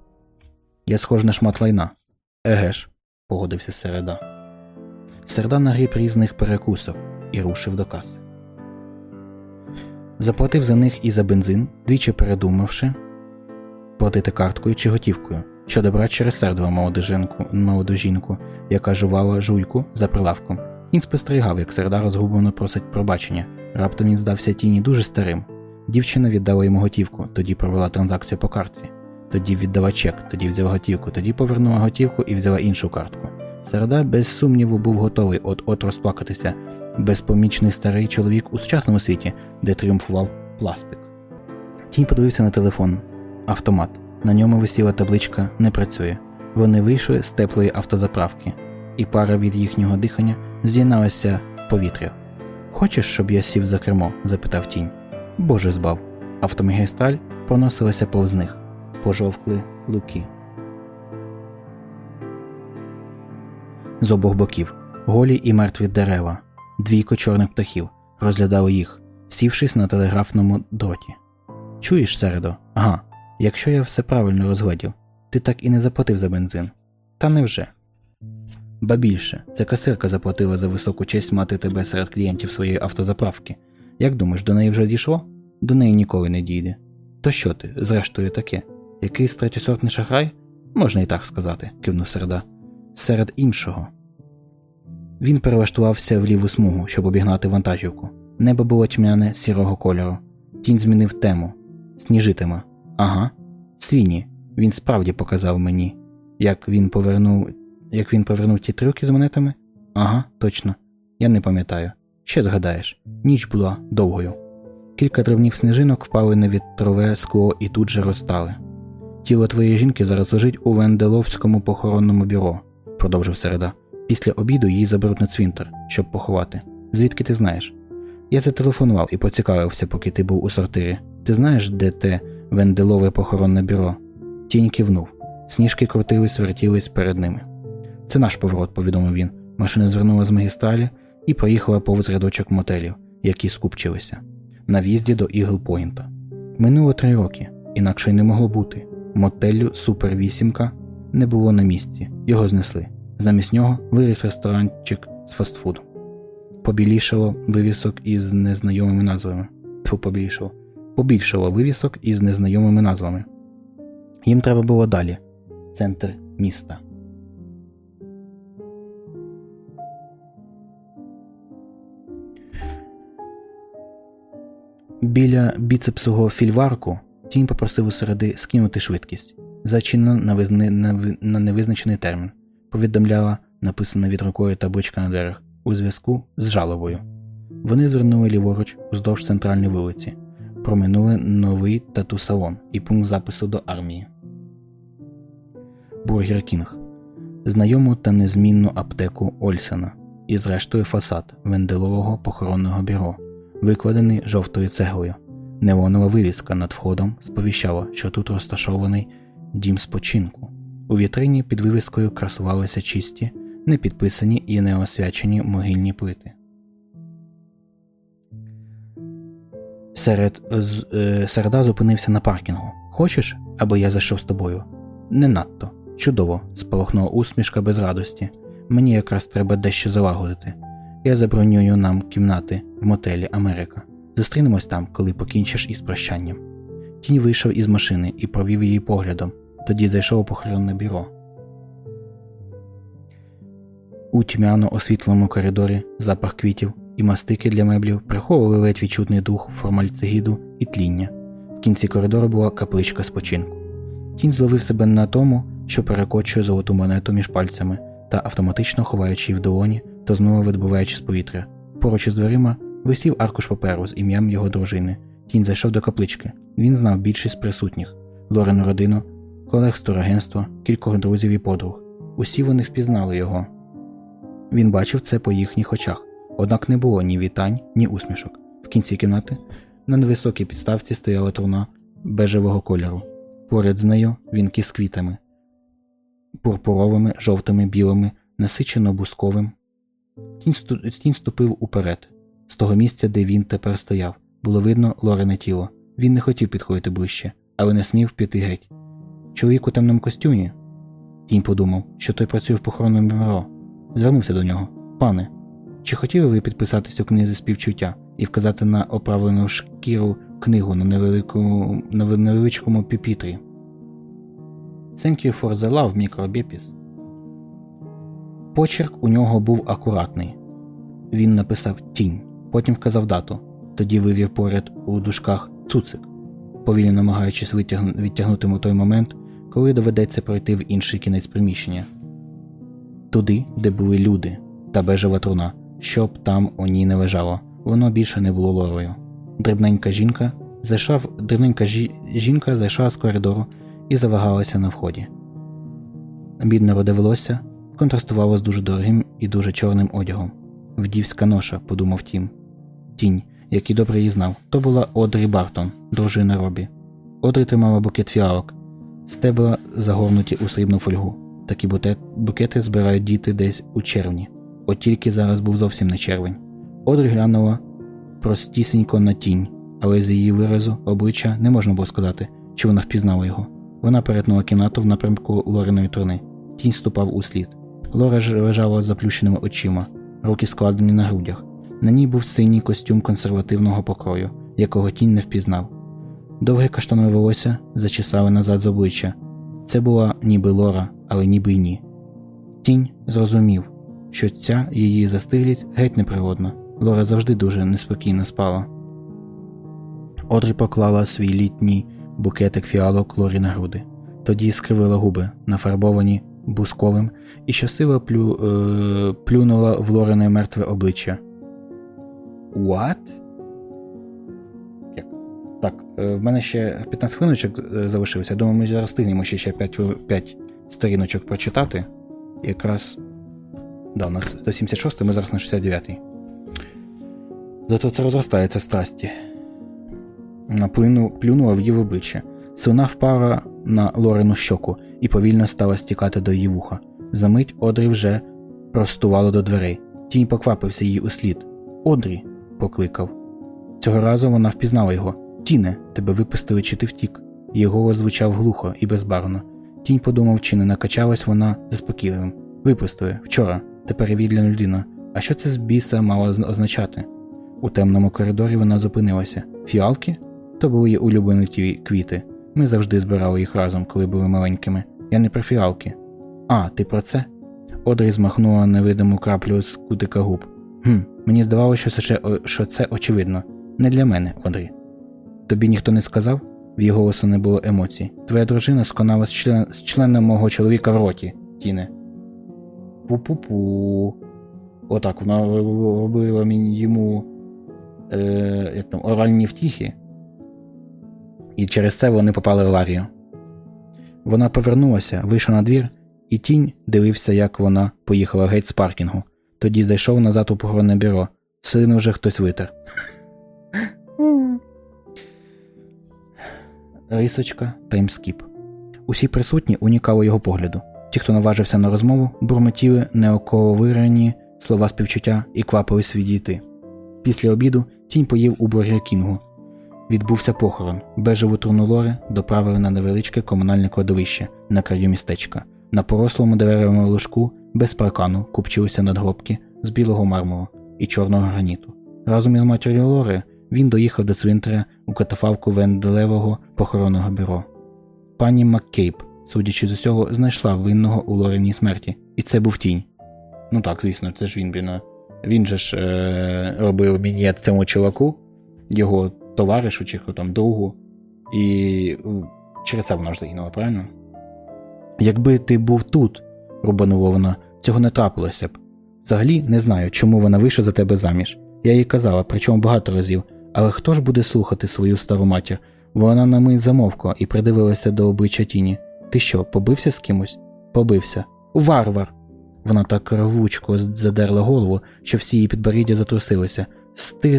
Я схож на шмат лайна. Еге ж, погодився середа. Середа нагріб різних перекусок і рушив до каси. Заплатив за них і за бензин, двічі передумавши платити карткою чи готівкою, що добра через жінку, молоду жінку, яка жувала жуйку за прилавком. Він спостерігав, як середа розгублено просить пробачення. Раптом він здався тіні дуже старим. Дівчина віддала йому готівку, тоді провела транзакцію по картці, тоді віддала чек, тоді взяла готівку, тоді повернула готівку і взяла іншу картку. Середа, без сумніву, був готовий от-от розплакатися, безпомічний старий чоловік у сучасному світі, де тріумфував пластик. Тінь подивився на телефон, автомат. На ньому висіла табличка Не працює. Вони вийшли з теплої автозаправки, і пара від їхнього дихання з'єдналася в повітря. Хочеш, щоб я сів за кермо? запитав тінь. Боже збав. Автомагістраль проносилася повз них, пожовкли луки. З обох боків голі і мертві дерева, двійко чорних птахів розглядали їх, сівшись на телеграфному дроті. Чуєш, середо? Ага, якщо я все правильно розглядів, ти так і не заплатив за бензин. Та невже? Ба більше, ця касирка заплатила за високу честь мати тебе серед клієнтів своєї автозаправки. Як думаєш, до неї вже дійшло? До неї ніколи не дійде. То що ти, зрештою, таке? Якийсь третєсортний шахрай? Можна і так сказати, кивнув середа. Серед іншого. Він перелаштувався в ліву смугу, щоб обігнати вантажівку. Небо було тьмяне сірого кольору. Тінь змінив тему. Сніжитиме. Ага. Свіні. Він справді показав мені, як він повернув як він повернув ті трюки з монетами? Ага, точно. Я не пам'ятаю. Ще згадаєш, ніч була довгою. Кілька древніх сніжинок впали на вітрове скло і тут же розтали. Тіло твоєї жінки зараз лежить у Венделовському похоронному бюро, продовжив середа. Після обіду її заберуть на цвинтар, щоб поховати. Звідки ти знаєш? Я зателефонував і поцікавився, поки ти був у сортирі. Ти знаєш, де те Венделове похоронне бюро? Тінь кивнув. Сніжки крутились, вертілись перед ними. Це наш поворот, повідомив він. Машина звернула з магістралі і проїхала повз рядочок мотелів, які скупчилися, на в'їзді до Ігл-Пойнта. Минуло три роки, інакше й не могло бути. Мотелю Супер Вісімка не було на місці, його знесли. Замість нього виріс ресторанчик з фастфуду. Побілішало вивісок із незнайомими назвами. Тьфу, побільшало. Побільшало вивісок із незнайомими назвами. Їм треба було далі центр міста. Біля біцепсового фільварку тінь попросив у середи скинути швидкість, зачинено на, визни... на невизначений термін, повідомляла написана від рукою табличка на дверях у зв'язку з жалобою. Вони звернули ліворуч уздовж центральної вулиці, проминули новий тату-салон і пункт запису до армії. Бургер Кінг, знайому та незмінну аптеку Ольсена і, зрештою, фасад венделового похоронного бюро викладений жовтою цеглою. Неонова вивіска над входом сповіщала, що тут розташований дім спочинку. У вітрині під вивіскою красувалися чисті, непідписані і неосвячені могильні плити. Серед, е, Середа зупинився на паркінгу. Хочеш, аби я зайшов з тобою? Не надто. Чудово, спалахнула усмішка без радості. Мені якраз треба дещо залагодити. Я забронюю нам кімнати в мотелі Америка. Зустрінемось там, коли покінчиш із прощанням. Тінь вийшов із машини і провів її поглядом, тоді зайшов у похоронне бюро. У тьмяно освітленому коридорі запах квітів і мастики для меблів приховували ледь відчутний дух формальцегіду і тління. В кінці коридору була капличка спочинку. Кінь зловив себе на тому, що перекочує золоту монету між пальцями та автоматично ховаючи її в долоні, то знову видобуваючи з повітря. Поруч із дверима висів аркуш паперу з ім'ям його дружини. Кінь зайшов до каплички. Він знав більшість присутніх Лорену родину, колег з турагентства, кількох друзів і подруг. Усі вони впізнали його. Він бачив це по їхніх очах, однак не було ні вітань, ні усмішок. В кінці кімнати на невисокій підставці стояла труна бежевого кольору. Поряд з нею вінки з квітами, пурпуровими, жовтими, білими, насичено бусковим. Кінь ступив уперед. З того місця, де він тепер стояв, було видно Лорене тіло. Він не хотів підходити ближче, але не смів піти геть. Чоловік у темному костюмі. Кінь подумав, що той працює в похоронному бюро. Звернувся до нього. Пане, чи хотіли ви підписатись у книзі співчуття і вказати на оправлену шкіру книгу на невеликому, на невеличкому піпітрі? Thank you for the love, мікробепіс. Почерк у нього був акуратний. Він написав тінь, потім вказав дату, тоді вивів поряд у дужках цуцик, повільно намагаючись відтягнути му той момент, коли доведеться пройти в інший кінець приміщення. Туди, де були люди та бежева труна, щоб там у ній не лежало, воно більше не було лорою. Дрібненька жінка зайшла, дрібненька жі... жінка зайшла з коридору і завагалася на вході. Бідне роде волосся контрастувало з дуже дорогим і дуже чорним одягом. Вдівська ноша, подумав Тім. Тінь, який добре її знав, то була Одрі Бартон, дружина Робі. Одрі тримала букет фіалок, стебла загорнуті у срібну фольгу. Такі букети збирають діти десь у червні. От тільки зараз був зовсім не червень. Одрі глянула простісінько на тінь, але з її виразу обличчя не можна було сказати, чи вона впізнала його. Вона перетнула кімнату в напрямку Лориної труни. Тінь ступав у слід. Лора ж лежала з заплющеними очима, руки складені на грудях. На ній був синій костюм консервативного покрою, якого тінь не впізнав. Довге каштанове волосся зачесали назад з обличчя. Це була ніби Лора, але ніби й ні. Тінь зрозумів, що ця її застиглість геть неприродна. Лора завжди дуже неспокійно спала. Одрі поклала свій літній букетик фіалок Лорі на груди, тоді скривила губи, нафарбовані бусковим, і щасливо плю, е, плюнула в Лорене мертве обличчя. What? Так, е, в мене ще 15 хвилиночок е, залишилося. Думаю, ми зараз стигнемо ще ще 5, 5 сторіночок прочитати. Якраз. Да, у нас 176, ми зараз на 69. Зато це розростається страсті. Вона плюнула в її обличчя. Слина впала на Лорену щоку і повільно стала стікати до її вуха. Замить Одрі вже простувало до дверей. Тінь поквапився їй у слід. Одрі. покликав. Цього разу вона впізнала його. Тіне, тебе випустили, чи ти втік. Її голос звучав глухо і безбарвно. Тінь подумав, чи не накачалась вона заспокійливим. Випустили, вчора, тепер відляна людина. А що це з біса мало означати? У темному коридорі вона зупинилася. Фіалки? То були її улюблені ті квіти. Ми завжди збирали їх разом, коли були маленькими. Я не про фіалки. А, ти про це? Одрі змахнула невидиму краплю з кутика губ. Хм, Мені здавалося, що це, очевидно. Не для мене, Одрі. Тобі ніхто не сказав? В її голосу не було емоцій. Твоя дружина сконала з, член... з членом мого чоловіка в роті, Тіне. Пу-пу-пу. Отак вона робила йому е, як там, оральні втіхи. І через це вони попали в аварію. Вона повернулася, вийшла на двір, і Тінь дивився, як вона поїхала геть з паркінгу. Тоді зайшов назад у похоронне бюро. Слину вже хтось витер. Рисочка time skip. Усі присутні унікали його погляду. Ті, хто наважився на розмову, бурмотіли неоковирні слова співчуття і квапились відійти. Після обіду тінь поїв у Бургер Кінгу. Відбувся похорон. Бежеву труну Лори доправили на невеличке комунальне кладовище на краю містечка. На порослому деревому ложку без паркану купчилися надгробки з білого мармуру і чорного граніту. Разом із матір'ю Лори він доїхав до цвинтаря у катафалку Венделевого похоронного бюро. Пані Маккейб судячи з усього, знайшла винного у Лореній смерті. І це був тінь. Ну так, звісно, це ж він, блін. Він же ж е, робив мін'єт цьому чуваку, його товаришу чи там другу. І через це вона ж загинула, правильно? Якби ти був тут, рубанула вона, цього не трапилося б. Взагалі не знаю, чому вона вийшла за тебе заміж. Я їй казала, причому багато разів, але хто ж буде слухати свою стару матір? Вона на мить замовкла і придивилася до обличчя тіні. Ти що, побився з кимось? Побився. Варвар! Вона так рвучко задерла голову, що всі її підборіддя затрусилися,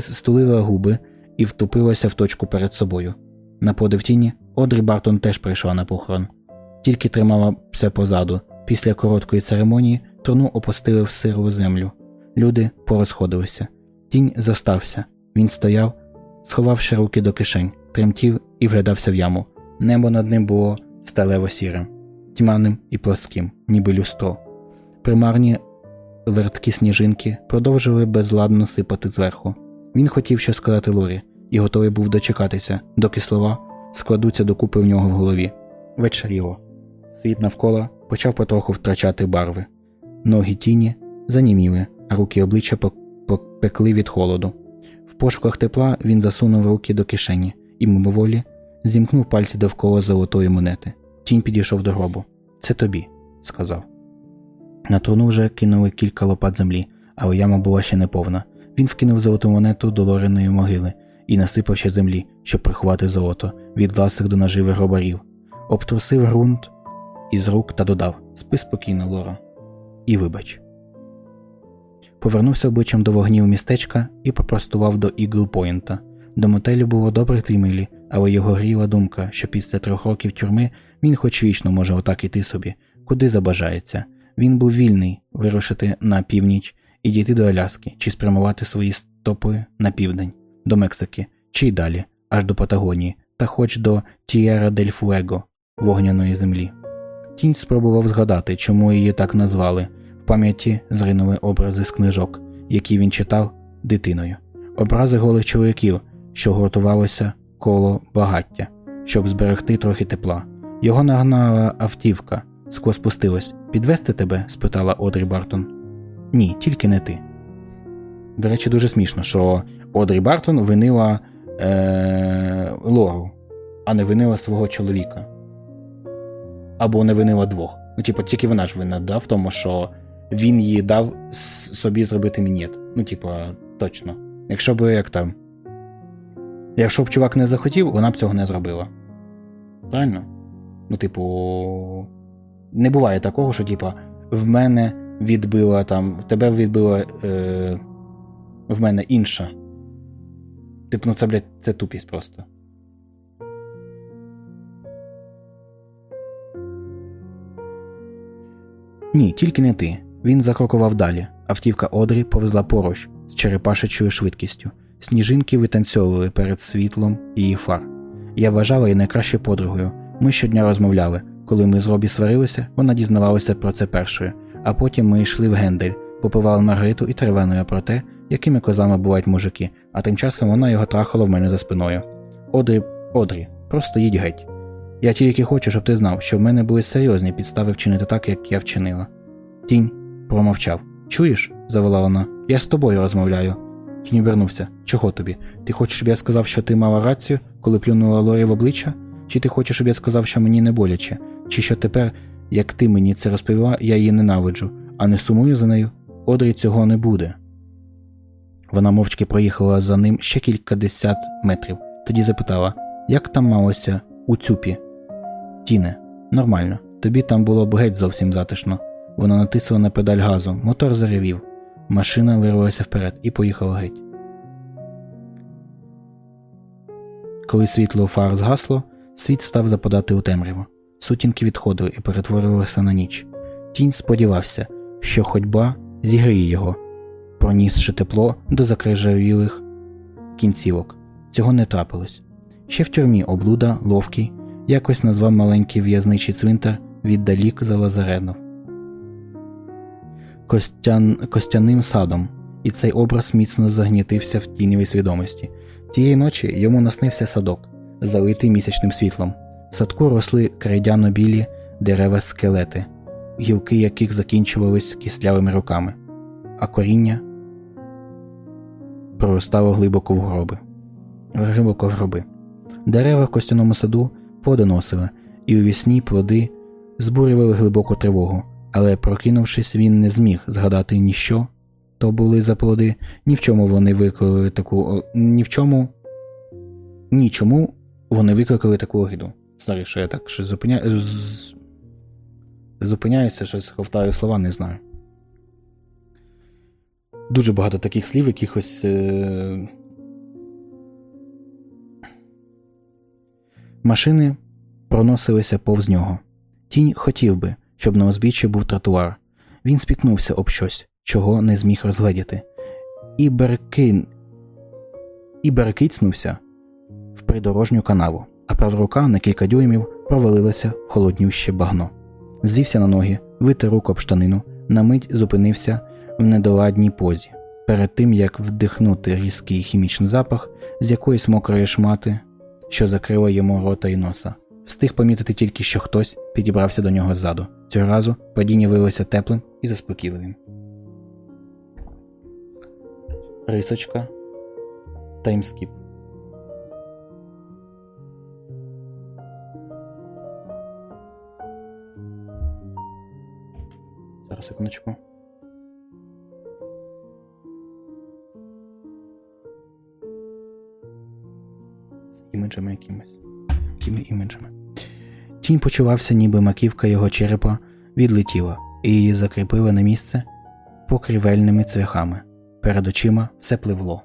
стулила губи і втупилася в точку перед собою. На подив тіні Одрі Бартон теж прийшла на похорон, тільки тримала все позаду. Після короткої церемонії труну опустили в сиру землю. Люди порозходилися. Тінь зостався. Він стояв, сховавши руки до кишень, тремтів і вглядався в яму. Небо над ним було сталево сірим, тьманим і плоским, ніби люстро. Примарні верткі сніжинки продовжили безладно сипати зверху. Він хотів щось сказати Лорі і готовий був дочекатися, доки слова складуться докупи в нього в голові. Вечеріло. Світ навколо почав потроху втрачати барви. Ноги тіні заніміли, а руки обличчя попекли від холоду. В пошуках тепла він засунув руки до кишені і мимоволі зімкнув пальці довкола золотої монети. Тінь підійшов до гробу. Це тобі, сказав. На труну вже кинули кілька лопат землі, але яма була ще не повна. Він вкинув золоту монету до лореної могили і насипав ще землі, щоб приховати золото від ласих до наживи гробарів, обтрусив ґрунт із рук та додав Спи спокійно, Лоро, і вибач. Повернувся обличчям до вогнів містечка і попростував до Ігл-Пойнта. До мотелю було добрих дві милі, але його гріла думка, що після трьох років тюрми він хоч вічно може отак іти собі, куди забажається. Він був вільний вирушити на північ і дійти до Аляски, чи спрямувати свої стопи на південь, до Мексики, чи й далі, аж до Патагонії, та хоч до Тієра дель Фуего, вогняної землі. Тінь спробував згадати, чому її так назвали. В пам'яті зринули образи з книжок, які він читав дитиною, образи голих чоловіків, що гуртувалося коло багаття, щоб зберегти трохи тепла. Його нагнала автівка, скло спустилось. Підвести тебе? спитала Одрі Бартон. Ні, тільки не ти. До речі, дуже смішно, що Одрі Бартон винила е- Лору, а не винила свого чоловіка. Або не винила двох. Ну, типу, тільки вона ж винна да, в тому, що він їй дав собі зробити мінет. Ну, типу, точно. Якщо б як там. Якщо б чувак не захотів, вона б цього не зробила. Правильно? Ну, типу. Не буває такого, що, типа, в мене відбила там. Тебе відбила е, в мене інша. Типу, ну це, блядь, це тупість просто. Ні, тільки не ти. Він закрокував далі. Автівка Одрі повезла поруч з черепашечою швидкістю. Сніжинки витанцьовували перед світлом її фар. Я вважала її найкращою подругою. Ми щодня розмовляли. Коли ми з Робі сварилися, вона дізнавалася про це першою, а потім ми йшли в гендель, попивали Маргариту і теревеною про те, якими козами бувають мужики, а тим часом вона його трахала в мене за спиною. Одрі, Одрі, просто їдь геть. Я тільки хочу, щоб ти знав, що в мене були серйозні підстави вчинити так, як я вчинила. Тінь промовчав. Чуєш? завела вона. Я з тобою розмовляю. Тінь обернувся. Чого тобі? Ти хочеш, щоб я сказав, що ти мала рацію, коли плюнула Лорі в обличчя? Чи ти хочеш, щоб я сказав, що мені не боляче? Чи що тепер, як ти мені це розповіла, я її ненавиджу, а не сумую за нею? Одрі цього не буде. Вона мовчки проїхала за ним ще кількадесят метрів, тоді запитала, як там малося у цюпі? Тіне, нормально, тобі там було б геть зовсім затишно. Вона натисла на педаль газу, мотор заревів. Машина вирвалася вперед і поїхала геть. Коли світло фар згасло, світ став западати у темряву. Сутінки відходили і перетворювалися на ніч. Тінь сподівався, що ходьба зігріє його, пронісши тепло до закрижавілих кінцівок. Цього не трапилось. Ще в тюрмі облуда, ловкий, якось назвав маленький в'язничий цвинтар віддалік за Лазаренов. Костян... Костяним садом, і цей образ міцно загнітився в тіньовій свідомості. Тієї ночі йому наснився садок, залитий місячним світлом. В садку росли крейдяно білі дерева скелети, гілки яких закінчувались кислявими руками, а коріння проростало глибоко в гроби. Глибоко в гроби. Дерева в костяному саду подоносили, і у вісні плоди збурювали глибоку тривогу, але, прокинувшись, він не зміг згадати ні що то були за плоди, ні в чому вони викликали таку. ні в чому. Ні чому вони викликали таку огиду. Sorry, що я так щось зупиняю. Зупиняюся, щось ковтаю слова, не знаю. Дуже багато таких слів, якихось. Е... Машини проносилися повз нього. Тінь хотів би, щоб на узбіччі був тротуар. Він спікнувся об щось, чого не зміг розгледіти, і беркин... і беркицнувся в придорожню канаву, а права рука на кілька дюймів провалилася в холоднюще багно. Звівся на ноги, витер руку об штанину, на мить зупинився в недоладній позі. Перед тим як вдихнути різкий хімічний запах з якоїсь мокрої шмати, що закрила йому рота і носа, встиг помітити тільки, що хтось підібрався до нього ззаду. Цього разу падіння виявилося теплим і заспокійливим. Рисочка. Time skip. Зараз секундочку. З іміджами якимось. Якими іміджами. Тінь почувався, ніби маківка його черепа відлетіла і її закріпили на місце покрівельними цвяхами. Перед очима все пливло.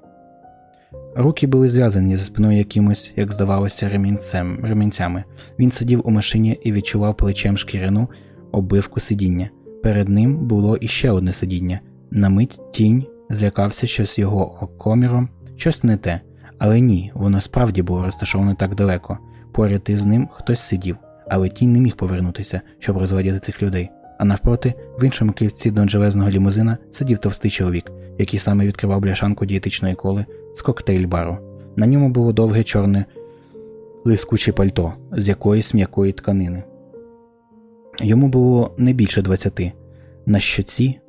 Руки були зв'язані за спиною якимось, як здавалося, ремінцем, ремінцями. Він сидів у машині і відчував плечем шкірину оббивку сидіння. Перед ним було іще одне сидіння. На мить тінь злякався, що з його коміром щось не те, але ні, воно справді було розташоване так далеко. Поряд із ним хтось сидів, але тінь не міг повернутися, щоб розглядіти цих людей. А навпроти, в іншому кільці донжелезного лімузина сидів товстий чоловік, який саме відкривав бляшанку дієтичної коли з коктейль-бару. На ньому було довге чорне лискуче пальто з якоїсь м'якої тканини. Йому було не більше двадцяти. На щоці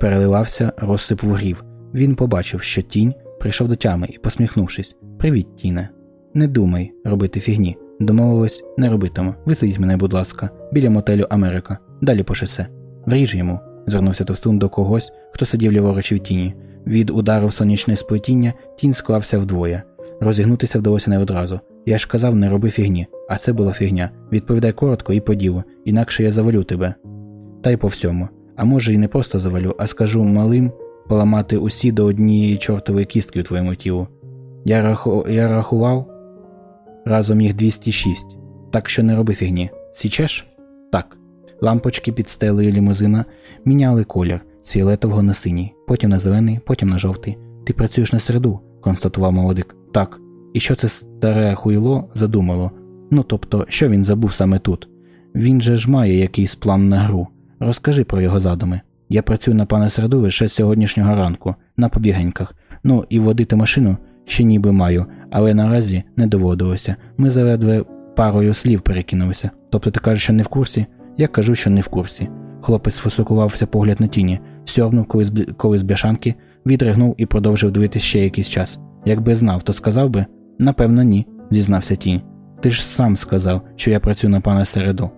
переливався розсип вугрів. Він побачив, що тінь прийшов до тями і, посміхнувшись, Привіт, Тіне. Не думай робити фігні. Домовились, не робитиму. Висадіть мене, будь ласка, біля мотелю Америка, далі по шосе. Вріж йому звернувся Товстун до когось, хто сидів ліворуч в тіні. Від удару в сонячне сплетіння тінь склався вдвоє. Розігнутися вдалося не одразу. Я ж казав, не роби фігні, а це була фігня. Відповідай коротко і по ділу, інакше я завалю тебе. Та й по всьому. А може і не просто завалю, а скажу малим поламати усі до однієї чортової кістки у твоєму тілу. Я, раху... я рахував разом їх 206, так що не роби фігні. Січеш? Так. Лампочки під стелею лімузина міняли колір з фіолетового на синій, потім на зелений, потім на жовтий. Ти працюєш на середу, констатував молодик. Так. І що це старе хуйло задумало? Ну тобто, що він забув саме тут? Він же ж має якийсь план на гру. Розкажи про його задуми. Я працюю на пана середу лише з сьогоднішнього ранку, на побігеньках. Ну і водити машину ще ніби маю, але наразі не доводилося. Ми заледве парою слів перекинулися. Тобто ти кажеш, що не в курсі? Я кажу, що не в курсі. Хлопець фокусувався погляд на тіні, сьорнув коли з, з бляшанки, відригнув і продовжив дивитися ще якийсь час. Якби знав, то сказав би? Напевно, ні, зізнався тінь. Ти ж сам сказав, що я працюю на пана середу.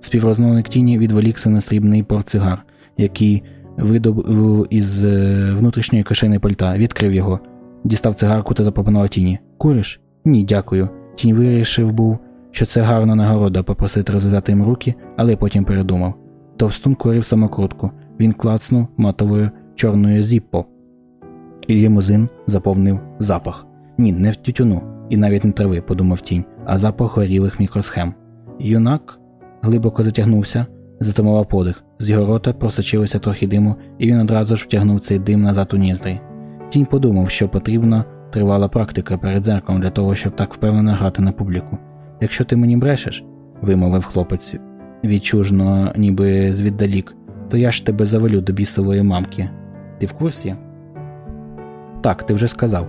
Співрозмовник тіні відволікся на срібний портсигар, який видобув із е, внутрішньої кишени пальта, відкрив його, дістав цигарку та запропонував тіні. Куриш? Ні, дякую. Тінь вирішив був, що це гарна нагорода попросити розв'язати їм руки, але потім передумав. Товстун курив самокрутку. Він клацнув матовою чорною зіппо. І лімузин заповнив запах. Ні, не в тютюну, і навіть не трави, подумав тінь, а запах горілих мікросхем. Юнак глибоко затягнувся, затамував подих. З його рота просочилося трохи диму, і він одразу ж втягнув цей дим назад у ніздрі. Тінь подумав, що потрібна тривала практика перед зеркалом для того, щоб так впевнено грати на публіку. Якщо ти мені брешеш, вимовив хлопець відчужно, ніби звіддалік, то я ж тебе завалю до бісової мамки. Ти в курсі? Так, ти вже сказав.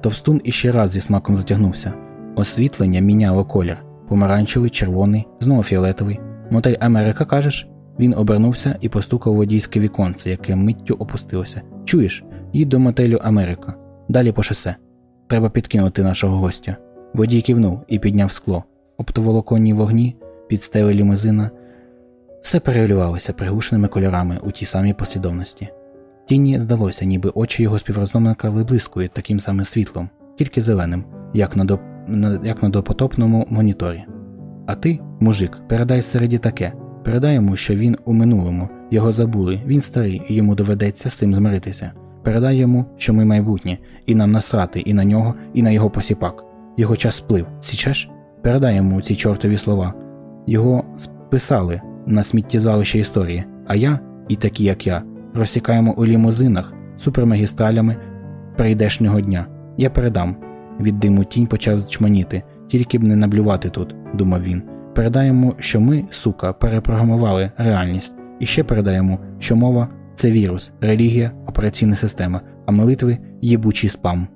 Товстун іще раз зі смаком затягнувся. Освітлення міняло колір помаранчевий, червоний, знову фіолетовий. Мотель Америка, кажеш? Він обернувся і постукав водійське віконце, яке миттю опустилося. Чуєш? Їдь до мотелю Америка. Далі по шосе. Треба підкинути нашого гостя. Водій кивнув і підняв скло. Оптоволоконні вогні, підстели лімузина. Все переливалося приглушеними кольорами у тій самій послідовності. Тіні здалося, ніби очі його співрозмовника виблискують таким самим світлом, тільки зеленим, як на, доп... як на допотопному моніторі. А ти, мужик, передай середі таке. Передай йому, що він у минулому, його забули, він старий, і йому доведеться з цим змиритися. Передай йому, що ми майбутнє, і нам насрати і на нього, і на його посіпак. Його час сплив, січеш? Передай йому ці чортові слова. Його списали на сміттєзвалище історії, а я, і такі як я, розсікаємо у лімузинах супермагістралями прийдешнього дня. Я передам. Від диму тінь почав чманіти, тільки б не наблювати тут, думав він. Передаємо, що ми, сука, перепрограмували реальність, і ще передаємо, що мова це вірус, релігія, операційна система, а молитви їбучий спам.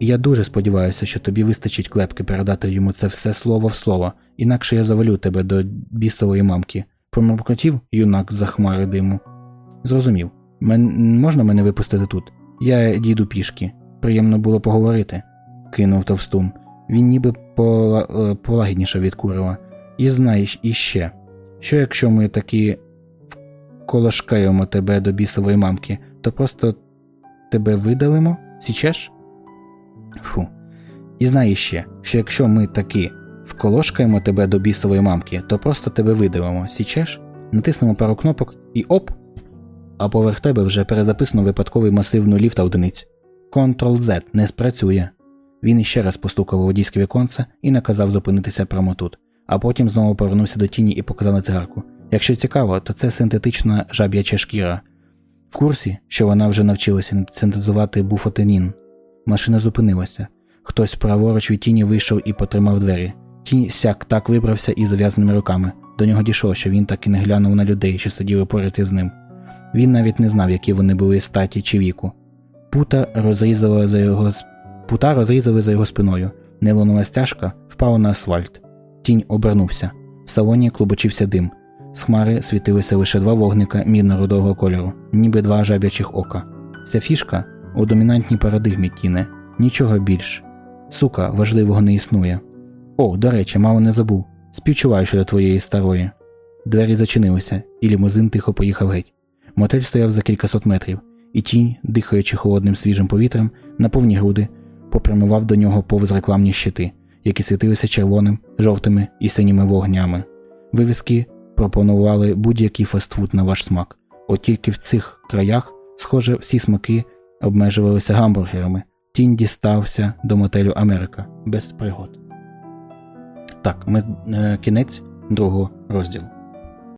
Я дуже сподіваюся, що тобі вистачить клепки передати йому це все слово в слово, інакше я завалю тебе до бісової мамки. Проморкотів юнак за хмари диму. Зрозумів. Мен... Можна мене випустити тут? Я дійду пішки. Приємно було поговорити, кинув товстун. Він ніби пола... полагіднішав від курива. І знаєш іще, що якщо ми таки колошкаємо тебе до бісової мамки, то просто тебе видалимо? Січеш? Фу. І знай ще, що якщо ми таки вколошкаємо тебе до бісової мамки, то просто тебе видалимо. Січеш? Натиснемо пару кнопок і оп! А поверх тебе вже перезаписано випадковий масив нулів та одиниць. Ctrl-Z не спрацює. Він іще раз постукав у водійське віконце і наказав зупинитися прямо тут, а потім знову повернувся до тіні і показав на цигарку. Якщо цікаво, то це синтетична жаб'яча шкіра. В курсі, що вона вже навчилася синтезувати буфотенін. Машина зупинилася. Хтось праворуч від тіні вийшов і потримав двері. Тінь сяк так вибрався із зав'язаними руками. До нього дійшло, що він так і не глянув на людей, що сиділи поряд із ним. Він навіть не знав, які вони були статі чи віку. Пута розрізала за його Пута розрізали за його спиною. Нейлонова стяжка впала на асфальт. Тінь обернувся. В салоні клубочився дим. З хмари світилися лише два вогника мірно-рудого кольору, ніби два жаб'ячих ока. Ця фішка у домінантній парадигмі тіне, нічого більш. Сука, важливого не існує. О, до речі, мало не забув. Співчуваю щодо твоєї старої. Двері зачинилися, і лімузин тихо поїхав геть. Мотель стояв за кількасот метрів, і тінь, дихаючи холодним свіжим повітрям, на повні груди, попрямував до нього повз рекламні щити, які світилися червоним, жовтими і синіми вогнями. Вивіски пропонували будь-який фастфуд на ваш смак. От тільки в цих краях, схоже, всі смаки обмежувалися гамбургерами. Тінь дістався до мотелю Америка без пригод. Так, ми е, кінець другого розділу.